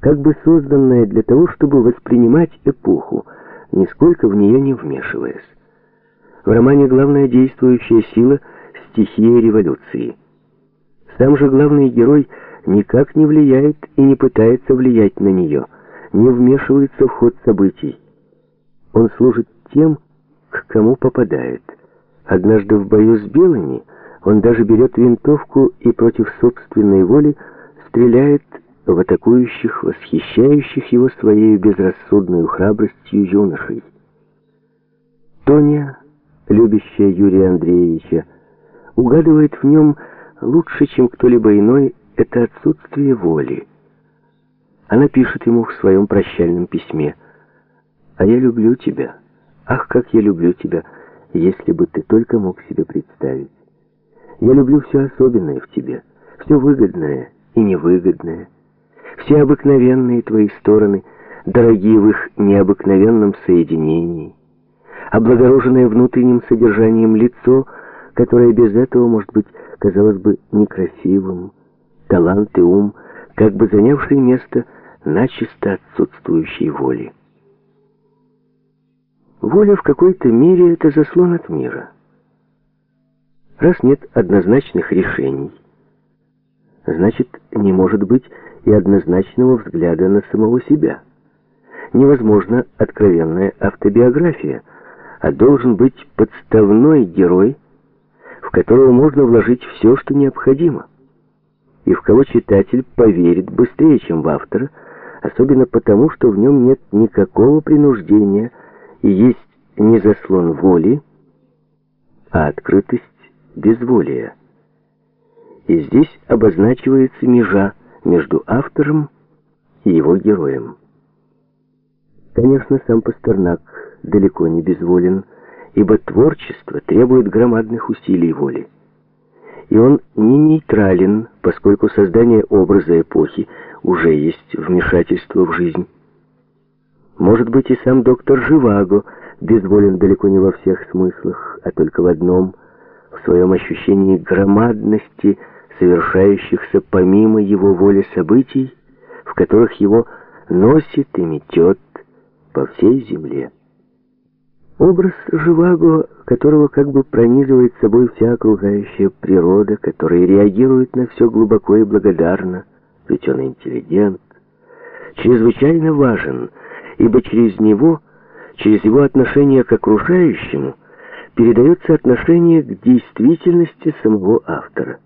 как бы созданная для того, чтобы воспринимать эпоху, нисколько в нее не вмешиваясь. В романе главная действующая сила — стихия революции. Сам же главный герой никак не влияет и не пытается влиять на нее, не вмешивается в ход событий. Он служит тем, к кому попадает. Однажды в бою с белыми он даже берет винтовку и против собственной воли стреляет в атакующих, восхищающих его своей безрассудной храбростью юношей. Тоня, любящая Юрия Андреевича, угадывает в нем лучше, чем кто-либо иной, это отсутствие воли. Она пишет ему в своем прощальном письме «А я люблю тебя. Ах, как я люблю тебя, если бы ты только мог себе представить. Я люблю все особенное в тебе, все выгодное и невыгодное, все обыкновенные твои стороны, дорогие в их необыкновенном соединении, облагороженное внутренним содержанием лицо, которое без этого, может быть, казалось бы некрасивым, талант и ум, как бы занявшие место начисто отсутствующей воли. Воля в какой-то мере — это заслон от мира. Раз нет однозначных решений, значит, не может быть и однозначного взгляда на самого себя. Невозможно откровенная автобиография, а должен быть подставной герой, в которого можно вложить все, что необходимо, и в кого читатель поверит быстрее, чем в автора, особенно потому, что в нем нет никакого принуждения и есть не заслон воли, а открытость безволия. И здесь обозначивается межа между автором и его героем. Конечно, сам Пастернак далеко не безволен, ибо творчество требует громадных усилий воли. И он не нейтрален, поскольку создание образа эпохи уже есть вмешательство в жизнь. Может быть, и сам доктор Живаго безволен далеко не во всех смыслах, а только в одном – в своем ощущении громадности совершающихся помимо его воли событий, в которых его носит и метет по всей земле. Образ Живаго, которого как бы пронизывает собой вся окружающая природа, который реагирует на все глубоко и благодарно, ведь он интеллигент, чрезвычайно важен, ибо через него, через его отношение к окружающему, передается отношение к действительности самого автора.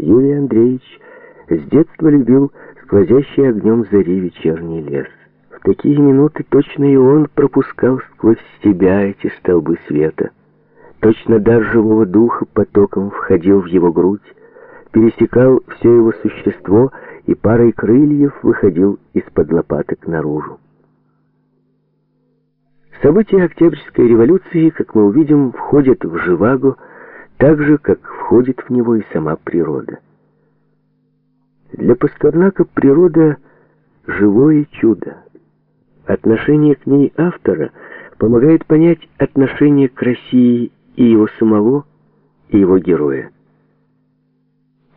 Юрий Андреевич с детства любил сквозящий огнем зари вечерний лес. В такие минуты точно и он пропускал сквозь себя эти столбы света. Точно дар живого духа потоком входил в его грудь, пересекал все его существо и парой крыльев выходил из-под лопаток наружу. События Октябрьской революции, как мы увидим, входят в Живаго так же, как входит в него и сама природа. Для Пастернака природа — живое чудо. Отношение к ней автора помогает понять отношение к России и его самого, и его героя.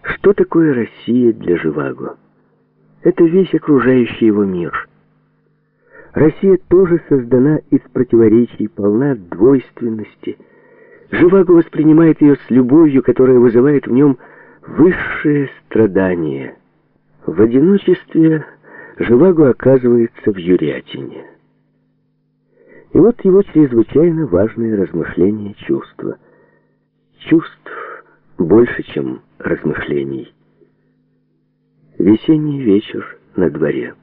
Что такое Россия для Живаго? Это весь окружающий его мир — Россия тоже создана из противоречий, полна двойственности. Живаго воспринимает ее с любовью, которая вызывает в нем высшее страдание. В одиночестве Живаго оказывается в Юрятине. И вот его чрезвычайно важное размышление чувства. Чувств больше, чем размышлений. Весенний вечер на дворе.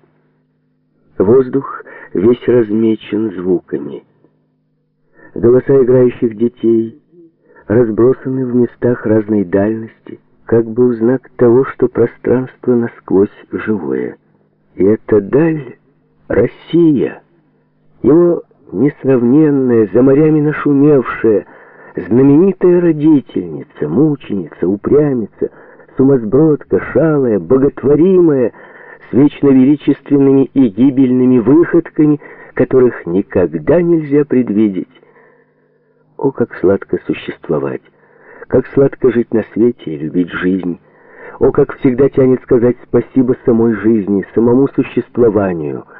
Воздух весь размечен звуками. Голоса играющих детей разбросаны в местах разной дальности, как бы в знак того, что пространство насквозь живое. И эта даль — Россия, его несравненная, за морями нашумевшая, знаменитая родительница, мученица, упрямица, сумасбродка, шалая, боготворимая — с вечно величественными и гибельными выходками, которых никогда нельзя предвидеть. О, как сладко существовать! Как сладко жить на свете и любить жизнь! О, как всегда тянет сказать спасибо самой жизни, самому существованию —